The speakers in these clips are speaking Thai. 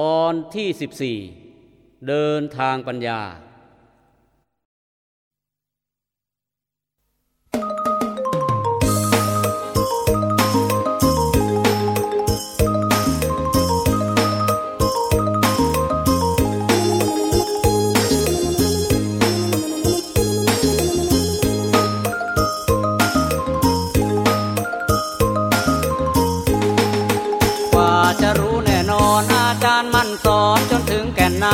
ตอนที่ 14 เดินทางปัญญา กว่าจะรู้แน่ สอนจนถึงแก่นใน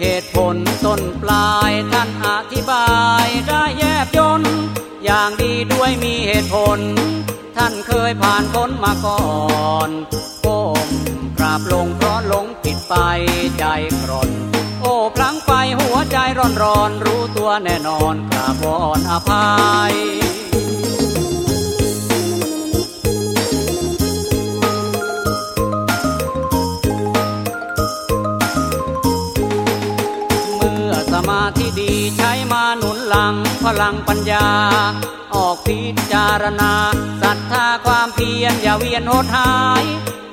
เหตุผลต้นปลายท่านอธิบายได้แยบยนอย่างดีด้วยมีเหตุผล ท่านเคยผ่านพ้นมาก่อนก้มกราบลงเพราะหลงผิดไปใจกร่นโอ้พลังไปหัวใจร้อนร้อนรู้ตัวแน่นอนกราบวอนอภัย อสมาธิดีใช้มาหนุนหลังพลังปัญญา ออกพิจารณาศรัทธาความเพียรอย่าเวียนหดหาย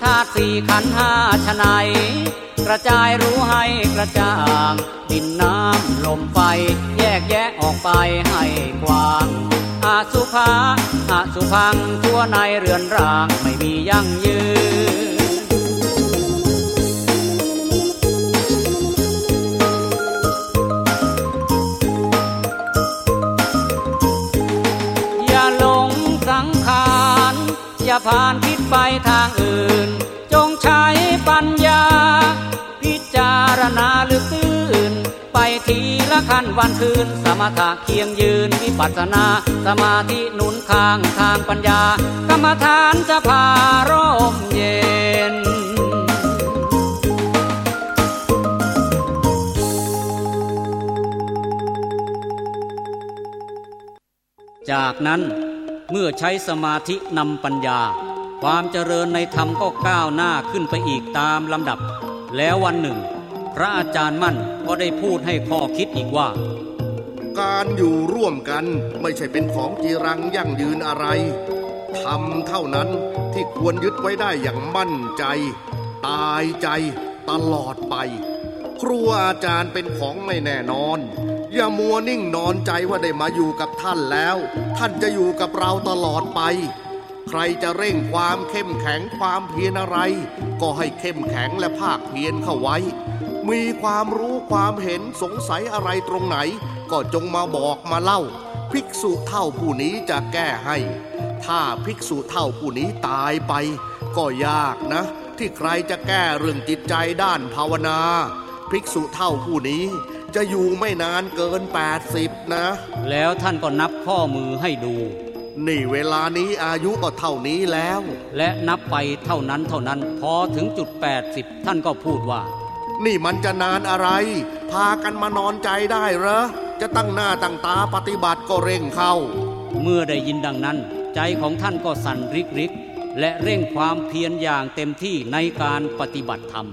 ธาตุสี่ขันธ์ห้าชะไหนกระจายรู้ให้กระจ่าง ดินน้ำลมไฟ แยกแยะออกไปให้กว้างอาสุภาอาสุพังทั่วในเรือนร่างไม่มียั่งยืน อย่าผ่านคิดไปทางอื่น จงใช้ปัญญา พิจารณาลึกตื้นไปทีละขั้นวันคืน สมถะเคียงยืนวิปัสสนา สมาธิหนุนข้างทางปัญญา กรรมฐานจะพาร่มเย็นจากนั้น เมื่อใช้สมาธินำปัญญา ความเจริญในธรรมก็ก้าวหน้าขึ้นไปอีกตามลำดับ แล้ววันหนึ่ง พระอาจารย์มั่นก็ได้พูดให้ข้อคิดอีกว่า การอยู่ร่วมกันไม่ใช่เป็นของจีรังยั่งยืนอะไรทำเท่านั้นที่ควรยึดไว้ได้อย่างมั่นใจ ตายใจตลอดไป ครูอาจารย์เป็นของไม่แน่นอน อย่ามัวนิ่งนอนใจว่าได้มาอยู่กับท่านแล้ว ท่านจะอยู่กับเราตลอดไป ใครจะเร่งความเข้มแข็งความเพียรอะไร ก็ให้เข้มแข็งและภาคเพียรเข้าไว้ มีความรู้ความเห็นสงสัยอะไรตรงไหน ก็จงมาบอกมาเล่า ภิกษุเท่าผู้นี้จะแก้ให้ ถ้าภิกษุเท่าผู้นี้ตายไป ก็ยากนะ ที่ใครจะแก้เรื่องจิตใจด้านภาวนา ภิกษุเท่าผู้นี้ จะอยู่ไม่นานเกิน 80 นะ แล้วท่านก็นับข้อมือให้ดู นี่เวลานี้อายุก็เท่านี้แล้ว และนับไปเท่านั้นเท่านั้น พอถึงจุด 80 ท่านก็พูดว่า นี่มันจะนานอะไร พากันมานอนใจได้เหรอ จะตั้งหน้าตั้งตาปฏิบัติก็เร่งเข้า เมื่อได้ยินดังนั้น ใจของท่านก็สั่นริกริกและเร่งความเพียรอย่างเต็มที่ในการปฏิบัติธรรม